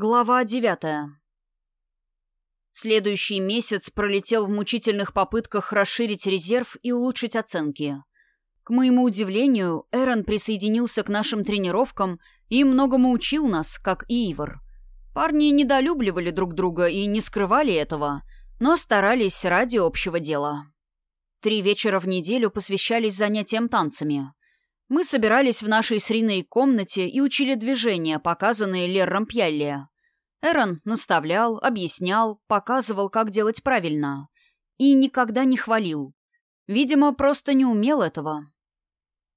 Глава девятая. Следующий месяц пролетел в мучительных попытках расширить резерв и улучшить оценки. К моему удивлению, Эрон присоединился к нашим тренировкам и многому учил нас, как и Ивар. Парни недолюбливали друг друга и не скрывали этого, но старались ради общего дела. Три вечера в неделю посвящались занятиям танцами. Мы собирались в нашей с Риной комнате и учили движения, показанные Лерром Пьялли. Эрон наставлял, объяснял, показывал, как делать правильно. И никогда не хвалил. Видимо, просто не умел этого.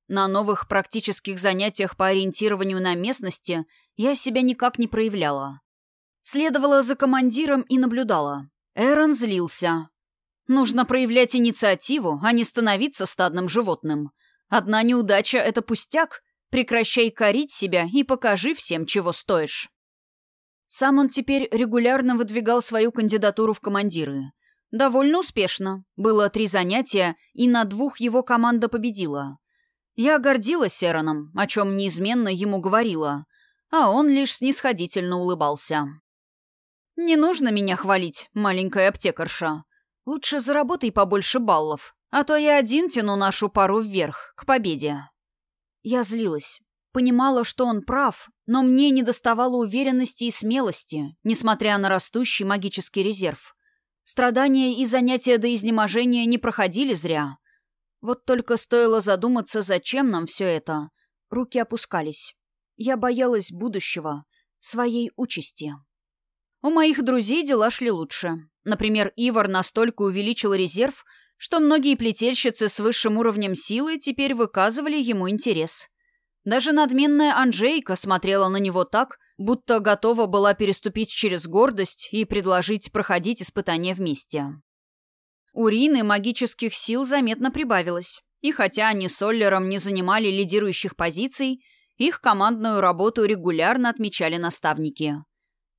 На новых практических занятиях по ориентированию на местности я себя никак не проявляла. Следовала за командиром и наблюдала. Эрон злился. Нужно проявлять инициативу, а не становиться стадным животным. Одна неудача — это пустяк. Прекращай корить себя и покажи всем, чего стоишь. Сам он теперь регулярно выдвигал свою кандидатуру в командиры. Довольно успешно. Было три занятия, и на двух его команда победила. Я гордилась Эроном, о чем неизменно ему говорила, а он лишь снисходительно улыбался. «Не нужно меня хвалить, маленькая аптекарша. Лучше заработай побольше баллов. А то я один тяну нашу пару вверх, к победе. Я злилась. Понимала, что он прав, но мне не доставало уверенности и смелости, несмотря на растущий магический резерв. Страдания и занятия до изнеможения не проходили зря. Вот только стоило задуматься, зачем нам все это. Руки опускались. Я боялась будущего, своей участи. У моих друзей дела шли лучше. Например, Ивар настолько увеличил резерв, что многие плетельщицы с высшим уровнем силы теперь выказывали ему интерес. Даже надменная Анжейка смотрела на него так, будто готова была переступить через гордость и предложить проходить испытания вместе. У Рины магических сил заметно прибавилось, и хотя они с Оллером не занимали лидирующих позиций, их командную работу регулярно отмечали наставники.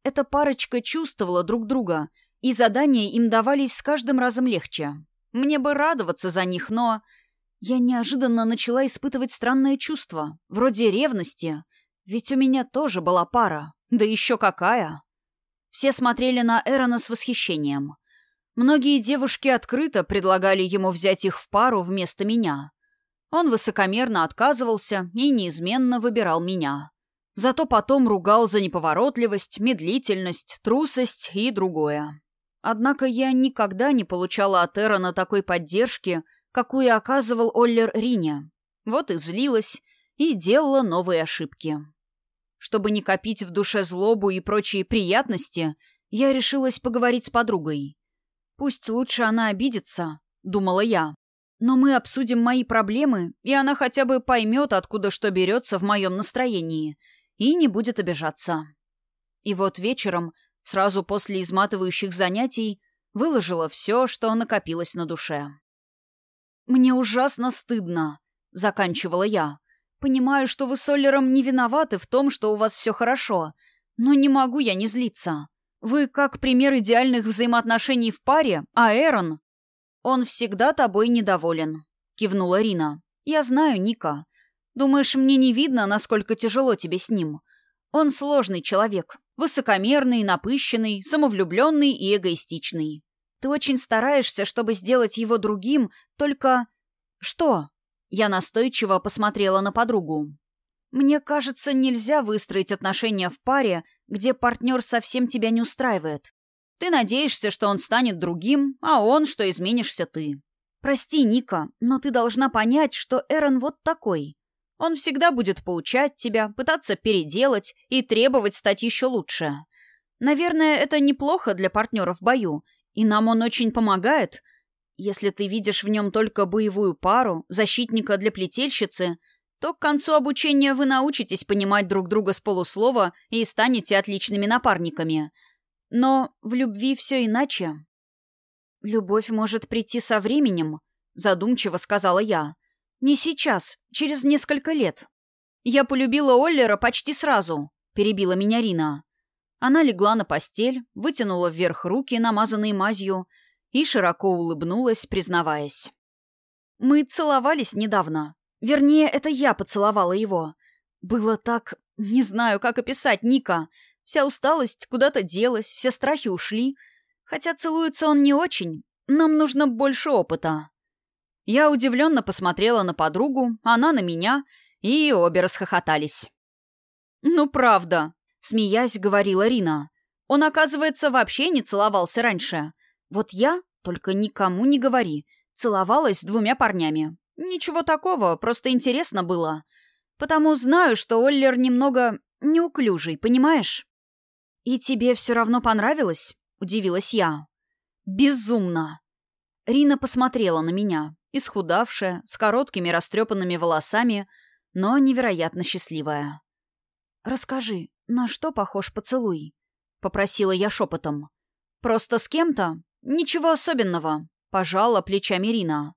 Эта парочка чувствовала друг друга, и задания им давались с каждым разом легче. Мне бы радоваться за них, но... Я неожиданно начала испытывать странное чувство, вроде ревности. Ведь у меня тоже была пара. Да еще какая! Все смотрели на Эрона с восхищением. Многие девушки открыто предлагали ему взять их в пару вместо меня. Он высокомерно отказывался и неизменно выбирал меня. Зато потом ругал за неповоротливость, медлительность, трусость и другое. Однако я никогда не получала от Эрона такой поддержки, какую оказывал Оллер Рине. Вот и злилась, и делала новые ошибки. Чтобы не копить в душе злобу и прочие приятности, я решилась поговорить с подругой. «Пусть лучше она обидится», — думала я. «Но мы обсудим мои проблемы, и она хотя бы поймет, откуда что берется в моем настроении, и не будет обижаться». И вот вечером Сразу после изматывающих занятий выложила все, что накопилось на душе. «Мне ужасно стыдно», — заканчивала я. «Понимаю, что вы с Оллером не виноваты в том, что у вас все хорошо, но не могу я не злиться. Вы как пример идеальных взаимоотношений в паре, а Эрон...» «Он всегда тобой недоволен», — кивнула Рина. «Я знаю Ника. Думаешь, мне не видно, насколько тяжело тебе с ним? Он сложный человек, Высокомерный, напыщенный, самовлюбленный и эгоистичный. Ты очень стараешься, чтобы сделать его другим, только... Что? Я настойчиво посмотрела на подругу. Мне кажется, нельзя выстроить отношения в паре, где партнер совсем тебя не устраивает. Ты надеешься, что он станет другим, а он, что изменишься ты. Прости, Ника, но ты должна понять, что Эрон вот такой. Он всегда будет поучать тебя, пытаться переделать и требовать стать еще лучше. Наверное, это неплохо для партнера в бою, и нам он очень помогает. Если ты видишь в нем только боевую пару, защитника для плетельщицы, то к концу обучения вы научитесь понимать друг друга с полуслова и станете отличными напарниками. Но в любви все иначе. «Любовь может прийти со временем», — задумчиво сказала я. «Не сейчас, через несколько лет. Я полюбила Оллера почти сразу», — перебила меня Рина. Она легла на постель, вытянула вверх руки, намазанные мазью, и широко улыбнулась, признаваясь. «Мы целовались недавно. Вернее, это я поцеловала его. Было так... Не знаю, как описать, Ника. Вся усталость куда-то делась, все страхи ушли. Хотя целуется он не очень. Нам нужно больше опыта. Я удивленно посмотрела на подругу, она на меня, и обе расхохотались. «Ну, правда», — смеясь, говорила Рина. «Он, оказывается, вообще не целовался раньше. Вот я, только никому не говори, целовалась с двумя парнями. Ничего такого, просто интересно было. Потому знаю, что Оллер немного неуклюжий, понимаешь?» «И тебе все равно понравилось?» — удивилась я. «Безумно!» Рина посмотрела на меня, исхудавшая, с короткими растрепанными волосами, но невероятно счастливая. «Расскажи, на что похож поцелуй?» — попросила я шепотом. «Просто с кем-то? Ничего особенного», — пожала плечами Рина.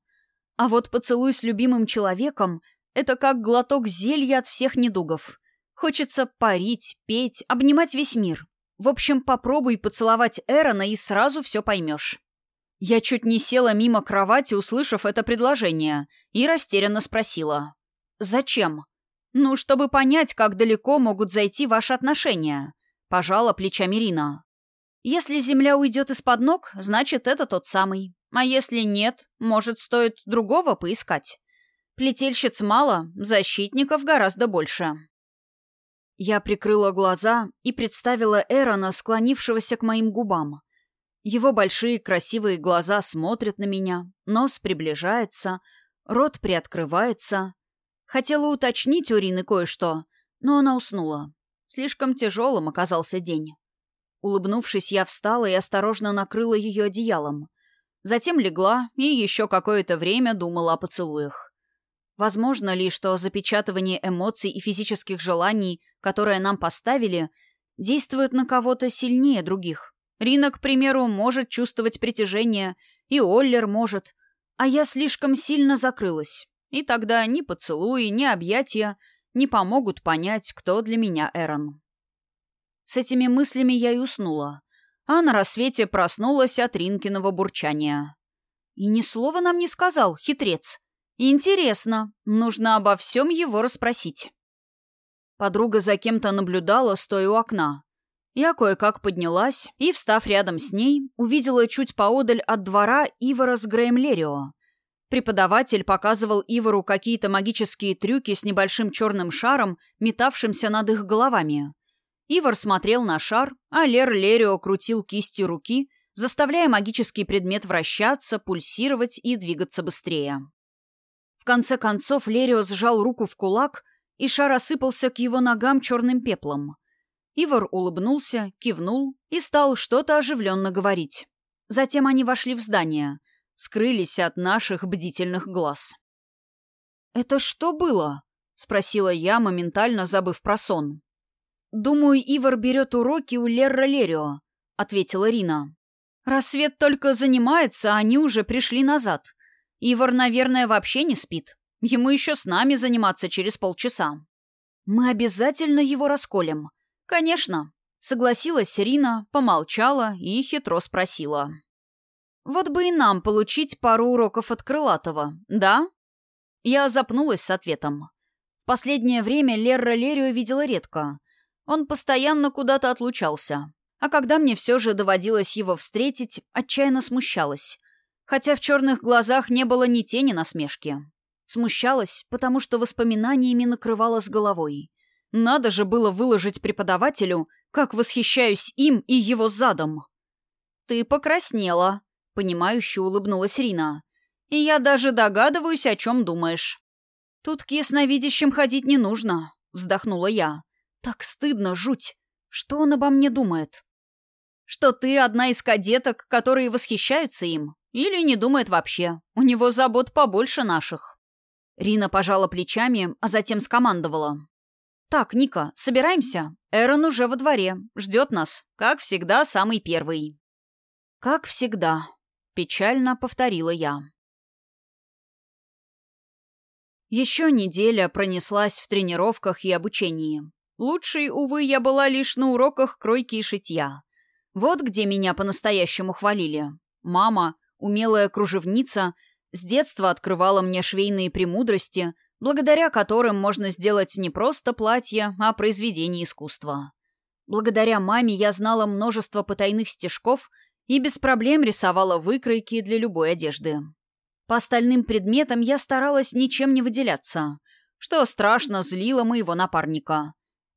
«А вот поцелуй с любимым человеком — это как глоток зелья от всех недугов. Хочется парить, петь, обнимать весь мир. В общем, попробуй поцеловать Эрона, и сразу все поймешь». Я чуть не села мимо кровати, услышав это предложение, и растерянно спросила. «Зачем?» «Ну, чтобы понять, как далеко могут зайти ваши отношения», — пожала плечами Рина. «Если земля уйдет из-под ног, значит, это тот самый. А если нет, может, стоит другого поискать. Плетельщиц мало, защитников гораздо больше». Я прикрыла глаза и представила Эрона, склонившегося к моим губам. Его большие красивые глаза смотрят на меня, нос приближается, рот приоткрывается. Хотела уточнить у Рины кое-что, но она уснула. Слишком тяжелым оказался день. Улыбнувшись, я встала и осторожно накрыла ее одеялом. Затем легла и еще какое-то время думала о поцелуях. Возможно ли, что запечатывание эмоций и физических желаний, которые нам поставили, действует на кого-то сильнее других? Рина, к примеру, может чувствовать притяжение, и Оллер может, а я слишком сильно закрылась. И тогда ни поцелуи, ни объятия не помогут понять, кто для меня Эрон. С этими мыслями я и уснула, а на рассвете проснулась от Ринкиного бурчания. И ни слова нам не сказал, хитрец. Интересно, нужно обо всем его расспросить. Подруга за кем-то наблюдала, стоя у окна. Я кое-как поднялась и, встав рядом с ней, увидела чуть поодаль от двора Ивара с Грэем Лерио. Преподаватель показывал Ивару какие-то магические трюки с небольшим черным шаром, метавшимся над их головами. Ивар смотрел на шар, а Лер Лерио крутил кистью руки, заставляя магический предмет вращаться, пульсировать и двигаться быстрее. В конце концов Лерио сжал руку в кулак, и шар осыпался к его ногам черным пеплом. Ивар улыбнулся, кивнул и стал что-то оживленно говорить. Затем они вошли в здание, скрылись от наших бдительных глаз. «Это что было?» — спросила я, моментально забыв про сон. «Думаю, Ивар берет уроки у Лерра Лерио», — ответила Рина. «Рассвет только занимается, а они уже пришли назад. Ивар, наверное, вообще не спит. Ему еще с нами заниматься через полчаса. Мы обязательно его расколем», «Конечно», — согласилась Рина, помолчала и хитро спросила. «Вот бы и нам получить пару уроков от Крылатого, да?» Я запнулась с ответом. В последнее время Лерра Лерию видела редко. Он постоянно куда-то отлучался. А когда мне все же доводилось его встретить, отчаянно смущалась. Хотя в черных глазах не было ни тени насмешки. Смущалась, потому что воспоминаниями накрывала с головой. Надо же было выложить преподавателю, как восхищаюсь им и его задом. «Ты покраснела», — понимающе улыбнулась Рина. «И я даже догадываюсь, о чем думаешь». «Тут к ясновидящим ходить не нужно», — вздохнула я. «Так стыдно, жуть. Что он обо мне думает?» «Что ты одна из кадеток, которые восхищаются им? Или не думает вообще? У него забот побольше наших». Рина пожала плечами, а затем скомандовала. «Так, Ника, собираемся. Эрон уже во дворе. Ждет нас. Как всегда, самый первый». «Как всегда», — печально повторила я. Еще неделя пронеслась в тренировках и обучении. Лучшей, увы, я была лишь на уроках кройки и шитья. Вот где меня по-настоящему хвалили. Мама, умелая кружевница, с детства открывала мне швейные премудрости — благодаря которым можно сделать не просто платье, а произведение искусства. Благодаря маме я знала множество потайных стежков и без проблем рисовала выкройки для любой одежды. По остальным предметам я старалась ничем не выделяться, что страшно злило моего напарника.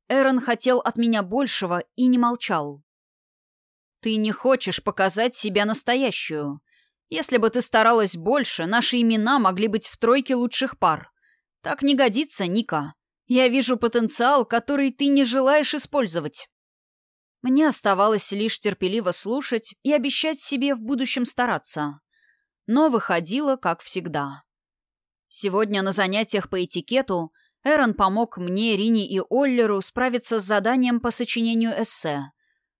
Эрон хотел от меня большего и не молчал. «Ты не хочешь показать себя настоящую. Если бы ты старалась больше, наши имена могли быть в тройке лучших пар. Так не годится, Ника. Я вижу потенциал, который ты не желаешь использовать». Мне оставалось лишь терпеливо слушать и обещать себе в будущем стараться. Но выходило, как всегда. Сегодня на занятиях по этикету Эрон помог мне, Рине и Оллеру справиться с заданием по сочинению эссе.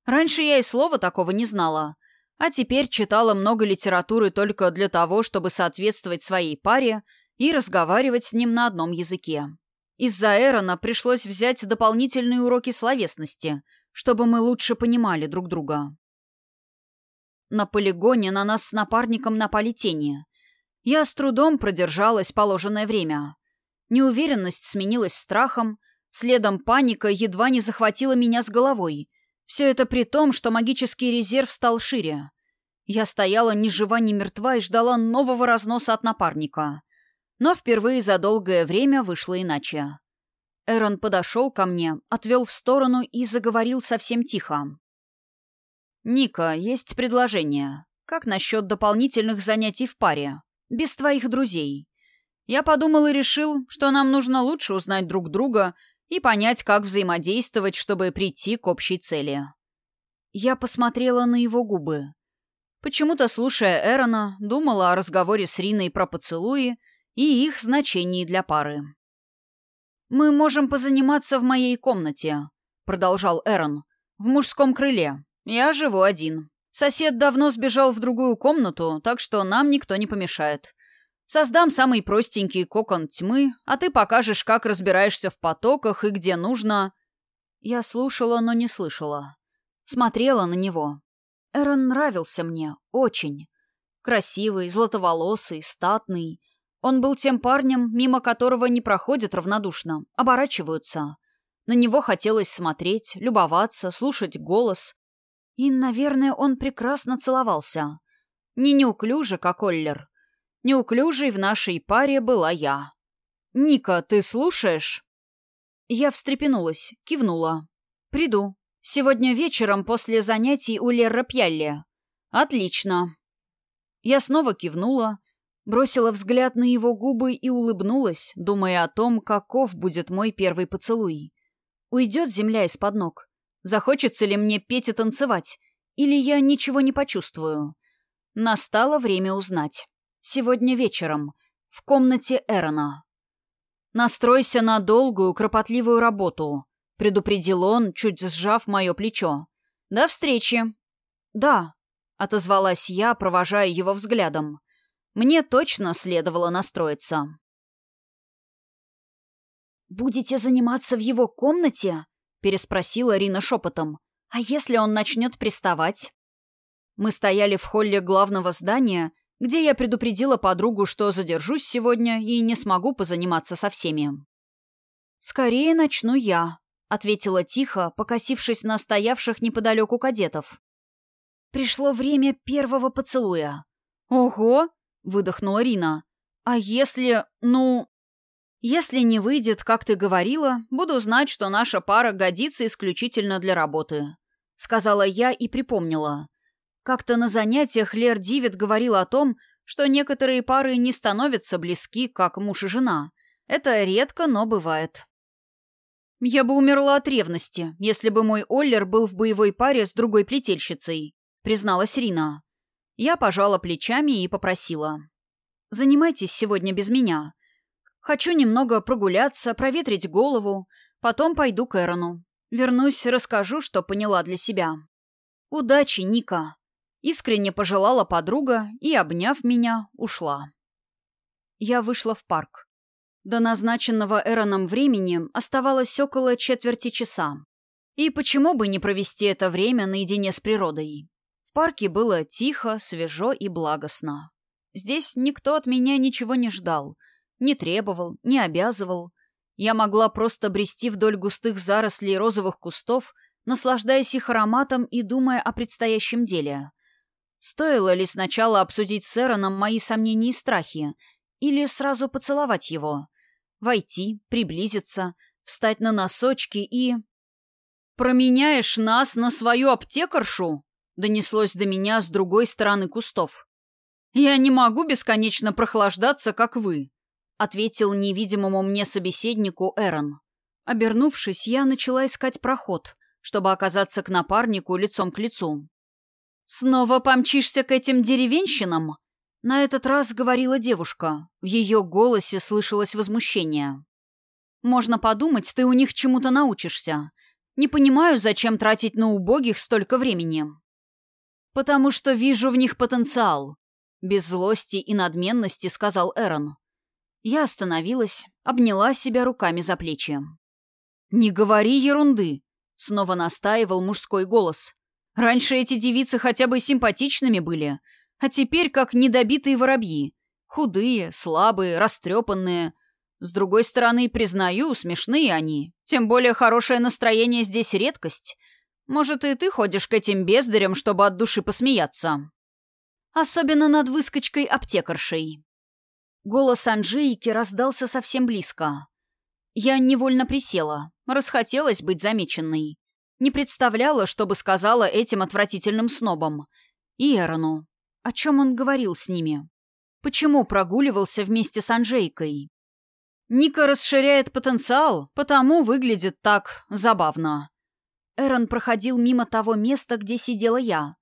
Раньше я и слова такого не знала, а теперь читала много литературы только для того, чтобы соответствовать своей паре и разговаривать с ним на одном языке. Из-за Эрона пришлось взять дополнительные уроки словесности, чтобы мы лучше понимали друг друга. На полигоне на нас с напарником напали тени. Я с трудом продержалась положенное время. Неуверенность сменилась страхом, следом паника едва не захватила меня с головой. Все это при том, что магический резерв стал шире. Я стояла ни жива, ни мертва и ждала нового разноса от напарника. Но впервые за долгое время вышло иначе. Эрон подошел ко мне, отвел в сторону и заговорил совсем тихо. «Ника, есть предложение. Как насчет дополнительных занятий в паре? Без твоих друзей?» Я подумал и решил, что нам нужно лучше узнать друг друга и понять, как взаимодействовать, чтобы прийти к общей цели. Я посмотрела на его губы. Почему-то, слушая Эрона, думала о разговоре с Риной про поцелуи и их значении для пары. «Мы можем позаниматься в моей комнате», — продолжал Эрон, — «в мужском крыле. Я живу один. Сосед давно сбежал в другую комнату, так что нам никто не помешает. Создам самый простенький кокон тьмы, а ты покажешь, как разбираешься в потоках и где нужно...» Я слушала, но не слышала. Смотрела на него. Эрон нравился мне. Очень. Красивый, златоволосый, статный. Он был тем парнем, мимо которого не проходят равнодушно, оборачиваются. На него хотелось смотреть, любоваться, слушать голос. И, наверное, он прекрасно целовался. Не неуклюже, как Оллер, Неуклюжей в нашей паре была я. «Ника, ты слушаешь?» Я встрепенулась, кивнула. «Приду. Сегодня вечером после занятий у Лерра Пьялли». «Отлично». Я снова кивнула, бросила взгляд на его губы и улыбнулась, думая о том, каков будет мой первый поцелуй. Уйдет земля из-под ног. Захочется ли мне петь и танцевать? Или я ничего не почувствую? Настало время узнать. Сегодня вечером. В комнате Эрона. «Настройся на долгую, кропотливую работу», — предупредил он, чуть сжав мое плечо. «До встречи». «Да», — отозвалась я, провожая его взглядом. «Мне точно следовало настроиться». «Будете заниматься в его комнате?» — переспросила Рина шепотом. «А если он начнет приставать?» Мы стояли в холле главного здания где я предупредила подругу, что задержусь сегодня и не смогу позаниматься со всеми. «Скорее начну я», — ответила тихо, покосившись на стоявших неподалеку кадетов. «Пришло время первого поцелуя». «Ого!» — выдохнула Рина. «А если... ну...» «Если не выйдет, как ты говорила, буду знать, что наша пара годится исключительно для работы», — сказала я и припомнила. Как-то на занятиях Лер Дивит говорил о том, что некоторые пары не становятся близки, как муж и жена. Это редко, но бывает. Я бы умерла от ревности, если бы мой Оллер был в боевой паре с другой плетельщицей, призналась Рина. Я пожала плечами и попросила. «Занимайтесь сегодня без меня. Хочу немного прогуляться, проветрить голову, потом пойду к Эрону. Вернусь, расскажу, что поняла для себя. Удачи, Ника!» Искренне пожелала подруга и, обняв меня, ушла. Я вышла в парк. До назначенного Эроном времени оставалось около четверти часа. И почему бы не провести это время наедине с природой? В парке было тихо, свежо и благостно. Здесь никто от меня ничего не ждал, не требовал, не обязывал. Я могла просто брести вдоль густых зарослей розовых кустов, наслаждаясь их ароматом и думая о предстоящем деле. Стоило ли сначала обсудить с Эроном мои сомнения и страхи, или сразу поцеловать его? Войти, приблизиться, встать на носочки и... «Променяешь нас на свою аптекаршу?» — донеслось до меня с другой стороны кустов. «Я не могу бесконечно прохлаждаться, как вы», — ответил невидимому мне собеседнику Эрон. Обернувшись, я начала искать проход, чтобы оказаться к напарнику лицом к лицу. «Снова помчишься к этим деревенщинам?» На этот раз говорила девушка. В ее голосе слышалось возмущение. «Можно подумать, ты у них чему-то научишься. Не понимаю, зачем тратить на убогих столько времени». «Потому что вижу в них потенциал», — без злости и надменности сказал Эрон. Я остановилась, обняла себя руками за плечи. «Не говори ерунды», — снова настаивал мужской голос. Раньше эти девицы хотя бы симпатичными были, а теперь как недобитые воробьи. Худые, слабые, растрепанные. С другой стороны, признаю, смешные они. Тем более хорошее настроение здесь редкость. Может, и ты ходишь к этим бездарям, чтобы от души посмеяться. Особенно над выскочкой-аптекаршей. Голос Анжейки раздался совсем близко. Я невольно присела. Расхотелось быть замеченной. Не представляла, что бы сказала этим отвратительным снобам. И Эрону. О чем он говорил с ними? Почему прогуливался вместе с Анжейкой? Ника расширяет потенциал, потому выглядит так забавно. Эрон проходил мимо того места, где сидела я.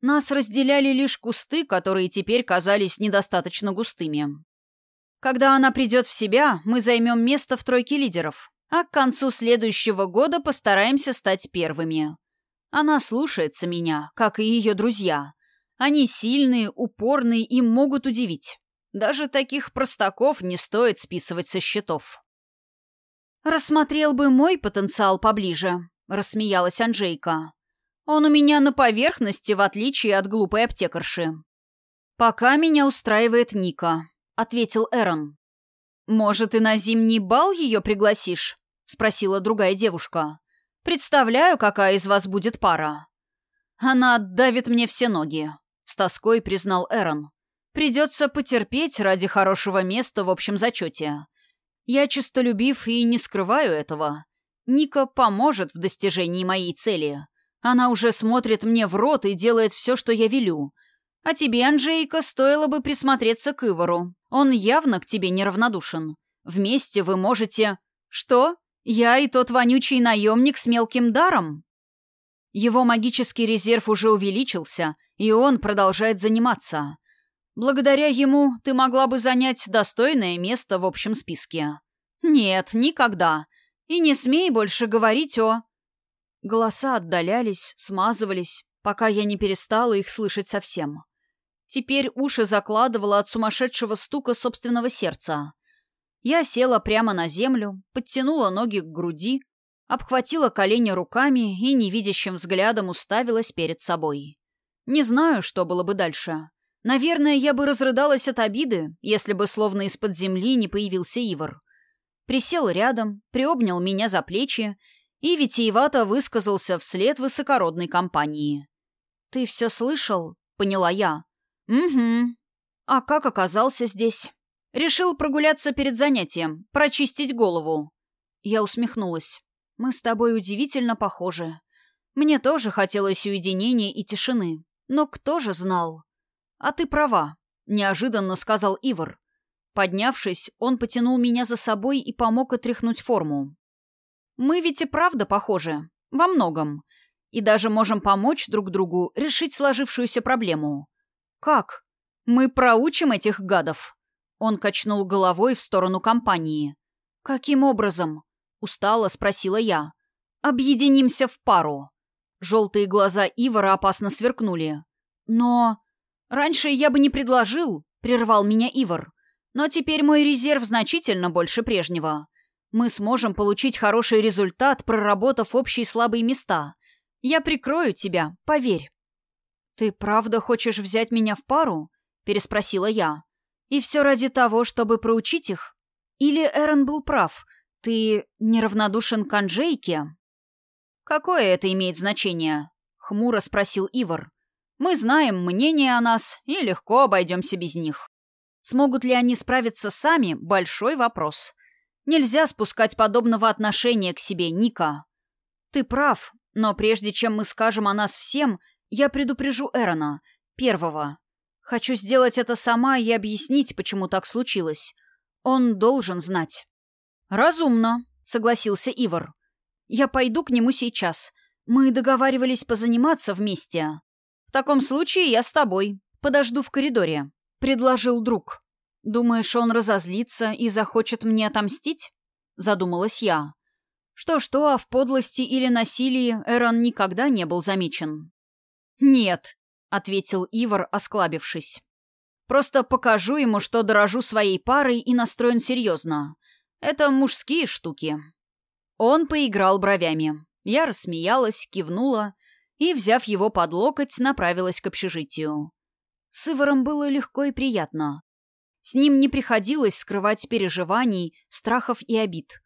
Нас разделяли лишь кусты, которые теперь казались недостаточно густыми. Когда она придет в себя, мы займем место в тройке лидеров а к концу следующего года постараемся стать первыми. Она слушается меня, как и ее друзья. Они сильные, упорные и могут удивить. Даже таких простаков не стоит списывать со счетов. «Рассмотрел бы мой потенциал поближе», — рассмеялась Анжейка. «Он у меня на поверхности, в отличие от глупой аптекарши». «Пока меня устраивает Ника», — ответил Эрон. «Может, и на зимний бал ее пригласишь?» — спросила другая девушка. «Представляю, какая из вас будет пара». «Она отдавит мне все ноги», — с тоской признал Эрон. «Придется потерпеть ради хорошего места в общем зачете. Я честолюбив и не скрываю этого. Ника поможет в достижении моей цели. Она уже смотрит мне в рот и делает все, что я велю. А тебе, Анжейка, стоило бы присмотреться к Ивару. Он явно к тебе неравнодушен. Вместе вы можете... Что? Я и тот вонючий наемник с мелким даром? Его магический резерв уже увеличился, и он продолжает заниматься. Благодаря ему ты могла бы занять достойное место в общем списке. Нет, никогда. И не смей больше говорить о... Голоса отдалялись, смазывались, пока я не перестала их слышать совсем. Теперь уши закладывало от сумасшедшего стука собственного сердца. Я села прямо на землю, подтянула ноги к груди, обхватила колени руками и невидящим взглядом уставилась перед собой. Не знаю, что было бы дальше. Наверное, я бы разрыдалась от обиды, если бы словно из-под земли не появился Ивар. Присел рядом, приобнял меня за плечи и витиевато высказался вслед высокородной компании. «Ты все слышал?» — поняла я. «Угу. А как оказался здесь?» «Решил прогуляться перед занятием, прочистить голову». Я усмехнулась. «Мы с тобой удивительно похожи. Мне тоже хотелось уединения и тишины. Но кто же знал?» «А ты права», — неожиданно сказал Ивар. Поднявшись, он потянул меня за собой и помог отряхнуть форму. «Мы ведь и правда похожи. Во многом. И даже можем помочь друг другу решить сложившуюся проблему. «Как? Мы проучим этих гадов?» Он качнул головой в сторону компании. «Каким образом?» — устало спросила я. «Объединимся в пару». Желтые глаза Ивара опасно сверкнули. «Но...» «Раньше я бы не предложил», — прервал меня Ивар. «Но теперь мой резерв значительно больше прежнего. Мы сможем получить хороший результат, проработав общие слабые места. Я прикрою тебя, поверь». «Ты правда хочешь взять меня в пару?» — переспросила я. «И все ради того, чтобы проучить их? Или Эрон был прав? Ты неравнодушен к Анжейке?» «Какое это имеет значение?» — хмуро спросил Ивар. «Мы знаем мнение о нас и легко обойдемся без них. Смогут ли они справиться сами — большой вопрос. Нельзя спускать подобного отношения к себе, Ника. Ты прав, но прежде чем мы скажем о нас всем, я предупрежу Эрона, первого. Хочу сделать это сама и объяснить, почему так случилось. Он должен знать». «Разумно», — согласился Ивар. «Я пойду к нему сейчас. Мы договаривались позаниматься вместе. В таком случае я с тобой. Подожду в коридоре», — предложил друг. «Думаешь, он разозлится и захочет мне отомстить?» — задумалась я. Что-что, а в подлости или насилии Эрон никогда не был замечен. «Нет», — ответил Ивар, осклабившись. «Просто покажу ему, что дорожу своей парой и настроен серьезно. Это мужские штуки». Он поиграл бровями. Я рассмеялась, кивнула и, взяв его под локоть, направилась к общежитию. С Иваром было легко и приятно. С ним не приходилось скрывать переживаний, страхов и обид.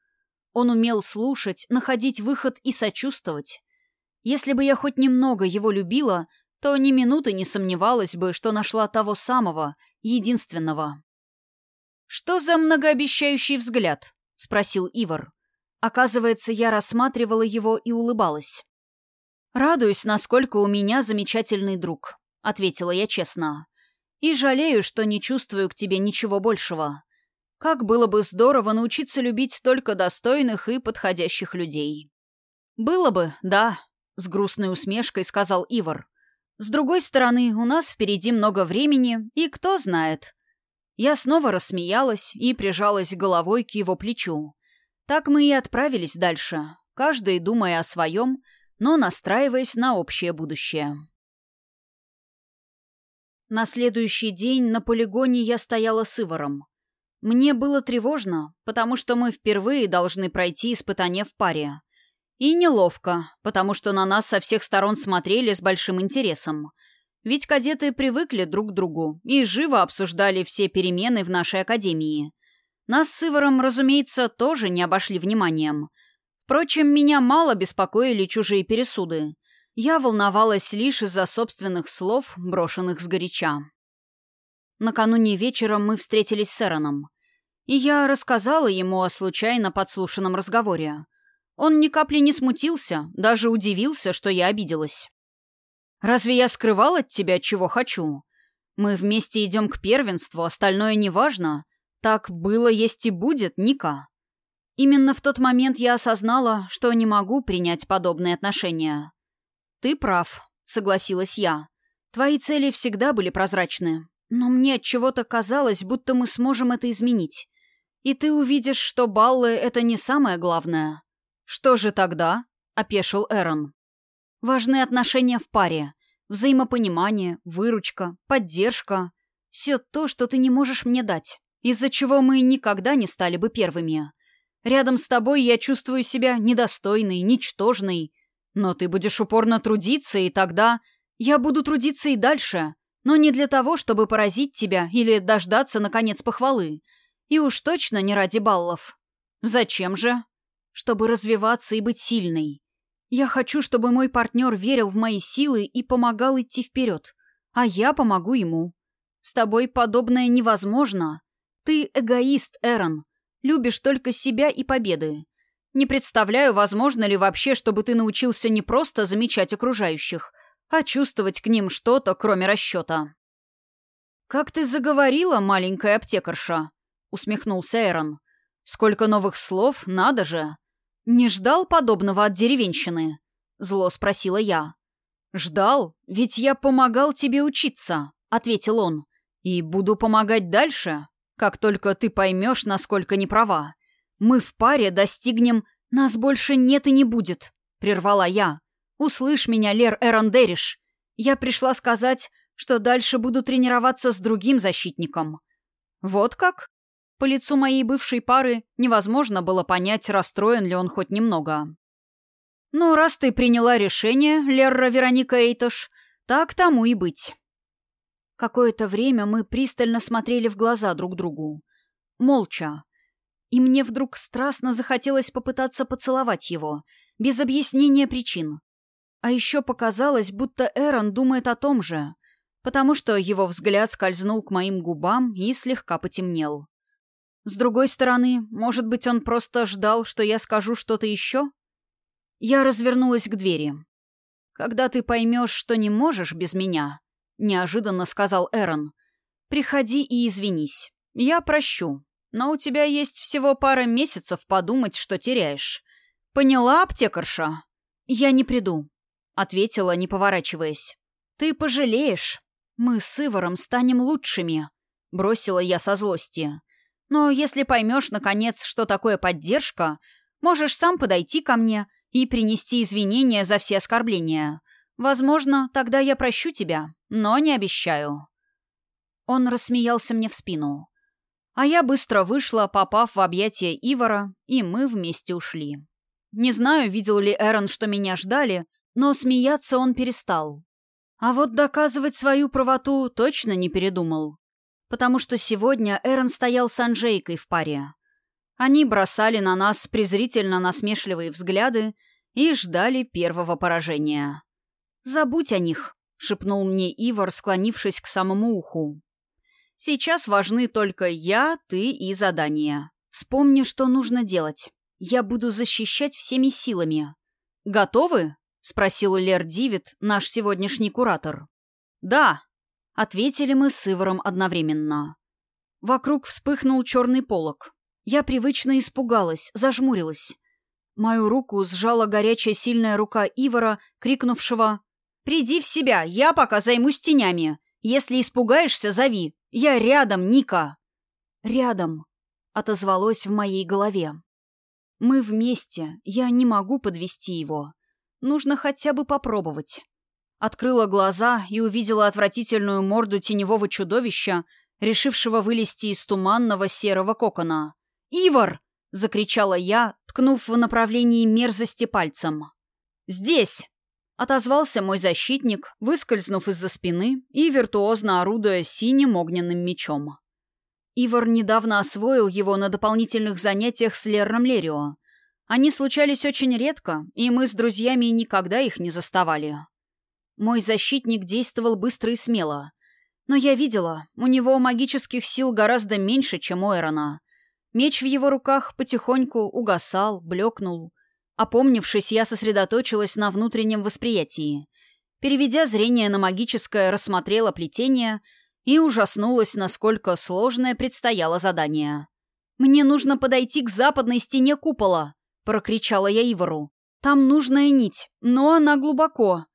Он умел слушать, находить выход и сочувствовать. Если бы я хоть немного его любила, то ни минуты не сомневалась бы, что нашла того самого, единственного. «Что за многообещающий взгляд?» — спросил Ивар. Оказывается, я рассматривала его и улыбалась. «Радуюсь, насколько у меня замечательный друг», — ответила я честно. «И жалею, что не чувствую к тебе ничего большего. Как было бы здорово научиться любить только достойных и подходящих людей». «Было бы, да», — с грустной усмешкой сказал Ивар. «С другой стороны, у нас впереди много времени, и кто знает». Я снова рассмеялась и прижалась головой к его плечу. Так мы и отправились дальше, каждый думая о своем, но настраиваясь на общее будущее. На следующий день на полигоне я стояла с Иваром. Мне было тревожно, потому что мы впервые должны пройти испытание в паре. И неловко, потому что на нас со всех сторон смотрели с большим интересом. Ведь кадеты привыкли друг к другу и живо обсуждали все перемены в нашей академии. Нас с Иваром, разумеется, тоже не обошли вниманием. Впрочем, меня мало беспокоили чужие пересуды. Я волновалась лишь из-за собственных слов, брошенных сгоряча. Накануне вечером мы встретились с Эроном. И я рассказала ему о случайно подслушанном разговоре. Он ни капли не смутился, даже удивился, что я обиделась. «Разве я скрывал от тебя, чего хочу? Мы вместе идем к первенству, остальное неважно. Так было, есть и будет, Ника». Именно в тот момент я осознала, что не могу принять подобные отношения. «Ты прав», — согласилась я. «Твои цели всегда были прозрачны. Но мне от чего-то казалось, будто мы сможем это изменить. И ты увидишь, что баллы — это не самое главное. Что же тогда? — опешил Эрон. Важны отношения в паре. Взаимопонимание, выручка, поддержка. Все то, что ты не можешь мне дать. Из-за чего мы никогда не стали бы первыми. Рядом с тобой я чувствую себя недостойной, ничтожной. Но ты будешь упорно трудиться, и тогда... Я буду трудиться и дальше. Но не для того, чтобы поразить тебя или дождаться, наконец, похвалы. И уж точно не ради баллов. Зачем же? Чтобы развиваться и быть сильной. Я хочу, чтобы мой партнер верил в мои силы и помогал идти вперед. А я помогу ему. С тобой подобное невозможно. Ты эгоист, Эрон. Любишь только себя и победы. Не представляю, возможно ли вообще, чтобы ты научился не просто замечать окружающих, а чувствовать к ним что-то, кроме расчета. «Как ты заговорила, маленькая аптекарша?» — усмехнулся Эрон. «Сколько новых слов, надо же!» «Не ждал подобного от деревенщины?» — зло спросила я. «Ждал, ведь я помогал тебе учиться», — ответил он. «И буду помогать дальше, как только ты поймешь, насколько не права. Мы в паре достигнем... Нас больше нет и не будет», — прервала я. «Услышь меня, Лер Эрондериш. Я пришла сказать, что дальше буду тренироваться с другим защитником». «Вот как?» По лицу моей бывшей пары невозможно было понять, расстроен ли он хоть немного. «Ну, раз ты приняла решение, Лерра Вероника Эйтош, так тому и быть». Какое-то время мы пристально смотрели в глаза друг другу. Молча. И мне вдруг страстно захотелось попытаться поцеловать его — без объяснения причин. А еще показалось, будто Эрон думает о том же, потому что его взгляд скользнул к моим губам и слегка потемнел. С другой стороны, может быть, он просто ждал, что я скажу что-то еще? Я развернулась к двери. «Когда ты поймешь, что не можешь без меня», — неожиданно сказал Эрон, — «приходи и извинись. Я прощу. Но у тебя есть всего пара месяцев подумать, что теряешь. Поняла, аптекарша?» «Я не приду», — ответила, не поворачиваясь. «Ты пожалеешь. Мы с Иваром станем лучшими», — бросила я со злости. Но если поймешь, наконец, что такое поддержка, можешь сам подойти ко мне и принести извинения за все оскорбления. Возможно, тогда я прощу тебя, но не обещаю». Он рассмеялся мне в спину. А я быстро вышла, попав в объятия Ивара, и мы вместе ушли. Не знаю, видел ли Эрон, что меня ждали, но смеяться он перестал. А вот доказывать свою правоту точно не передумал потому что сегодня Эрон стоял с Анжейкой в паре. Они бросали на нас презрительно-насмешливые взгляды и ждали первого поражения. «Забудь о них», — шепнул мне Ивар, склонившись к самому уху. «Сейчас важны только я, ты и задание. Вспомни, что нужно делать. Я буду защищать всеми силами. Готовы?» — спросил Лер Дивит, наш сегодняшний куратор. «Да», Ответили мы с Иваром одновременно. Вокруг вспыхнул черный полог. Я привычно испугалась, зажмурилась. Мою руку сжала горячая сильная рука Ивара, крикнувшего «Приди в себя, я пока займусь тенями. Если испугаешься, зови. Я рядом, Ника!» «Рядом», — отозвалось в моей голове. «Мы вместе, я не могу подвести его. Нужно хотя бы попробовать». Открыла глаза и увидела отвратительную морду теневого чудовища, решившего вылезти из туманного серого кокона. «Ивар!» — закричала я, ткнув в направлении мерзости пальцем. «Здесь!» — отозвался мой защитник, выскользнув из-за спины и виртуозно орудуя синим огненным мечом. Ивар недавно освоил его на дополнительных занятиях с Лерном Лерио. Они случались очень редко, и мы с друзьями никогда их не заставали. Мой защитник действовал быстро и смело. Но я видела, у него магических сил гораздо меньше, чем у Эрона. Меч в его руках потихоньку угасал, блекнул. Опомнившись, я сосредоточилась на внутреннем восприятии. Переведя зрение на магическое, рассмотрела плетение и ужаснулась, насколько сложное предстояло задание. «Мне нужно подойти к западной стене купола!» — прокричала я Ивару. «Там нужная нить, но она глубоко.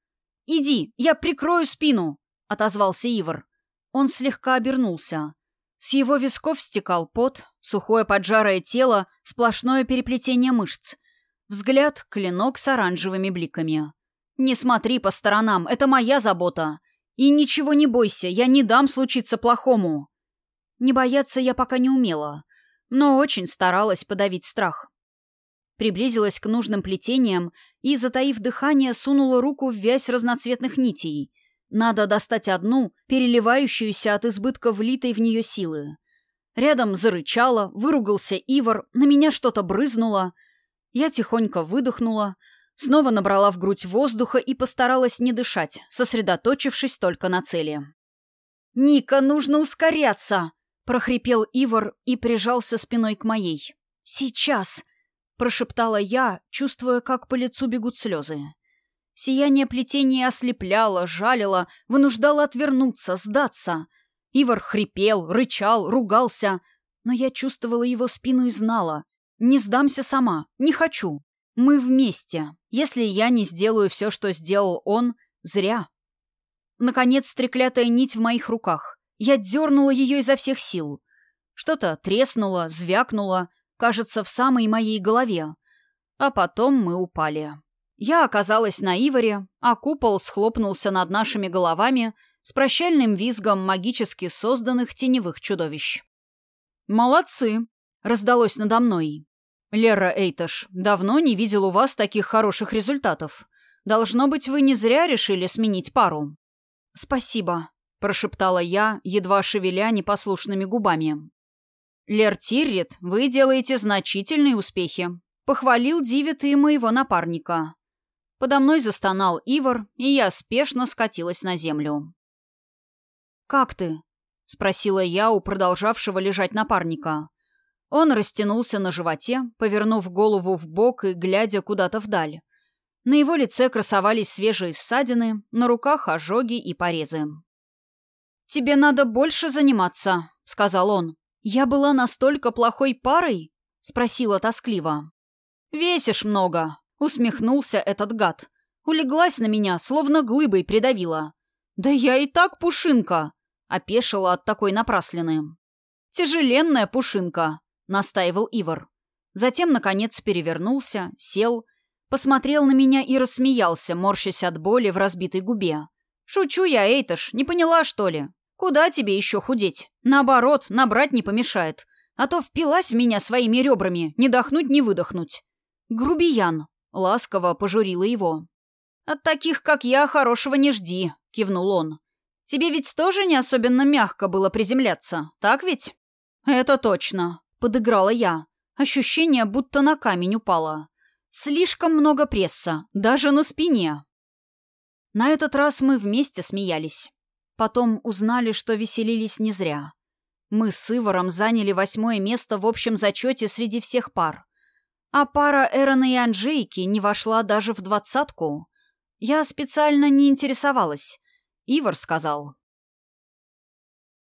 «Иди, я прикрою спину!» — отозвался Ивар. Он слегка обернулся. С его висков стекал пот, сухое поджарое тело, сплошное переплетение мышц. Взгляд — клинок с оранжевыми бликами. «Не смотри по сторонам, это моя забота. И ничего не бойся, я не дам случиться плохому». Не бояться я пока не умела, но очень старалась подавить страх. Приблизилась к нужным плетениям и, затаив дыхание, сунула руку в вязь разноцветных нитей. Надо достать одну, переливающуюся от избытка влитой в нее силы. Рядом зарычала, выругался Ивар, на меня что-то брызнуло. Я тихонько выдохнула, снова набрала в грудь воздуха и постаралась не дышать, сосредоточившись только на цели. «Ника, нужно ускоряться!» — прохрипел Ивар и прижался спиной к моей. «Сейчас!» — прошептала я, чувствуя, как по лицу бегут слезы. Сияние плетения ослепляло, жалило, вынуждало отвернуться, сдаться. Ивар хрипел, рычал, ругался, но я чувствовала его спину и знала. Не сдамся сама, не хочу. Мы вместе. Если я не сделаю все, что сделал он, зря. Наконец, треклятая нить в моих руках. Я дернула ее изо всех сил. Что-то треснуло, звякнуло, кажется, в самой моей голове. А потом мы упали. Я оказалась на Иваре, а купол схлопнулся над нашими головами с прощальным визгом магически созданных теневых чудовищ. «Молодцы!» — раздалось надо мной. «Лера Эйташ, давно не видел у вас таких хороших результатов. Должно быть, вы не зря решили сменить пару». «Спасибо», — прошептала я, едва шевеля непослушными губами. «Лер Тиррит, вы делаете значительные успехи. Похвалил Диви ты моего напарника. Подо мной застонал Ивар, и я спешно скатилась на землю. «Как ты?» — спросила я у продолжавшего лежать напарника. Он растянулся на животе, повернув голову в бок и глядя куда-то вдаль. На его лице красовались свежие ссадины, на руках ожоги и порезы. «Тебе надо больше заниматься», — сказал он. «Я была настолько плохой парой?» — спросила тоскливо. «Весишь много», — усмехнулся этот гад. Улеглась на меня, словно глыбой придавила. «Да я и так пушинка!» — опешила от такой напраслины. «Тяжеленная пушинка», — настаивал Ивар. Затем, наконец, перевернулся, сел, посмотрел на меня и рассмеялся, морщась от боли в разбитой губе. «Шучу я, Эйташ, не поняла, что ли? Куда тебе еще худеть? Наоборот, набрать не помешает. А то впилась в меня своими ребрами, не дохнуть, не выдохнуть». «Грубиян», — ласково пожурила его. «От таких, как я, хорошего не жди», — кивнул он. «Тебе ведь тоже не особенно мягко было приземляться, так ведь?» «Это точно», — подыграла я. Ощущение, будто на камень упала. Слишком много пресса, даже на спине. На этот раз мы вместе смеялись. Потом узнали, что веселились не зря. Мы с Иваром заняли восьмое место в общем зачете среди всех пар. А пара Эрона и Анжейки не вошла даже в двадцатку. Я специально не интересовалась. Ивар сказал.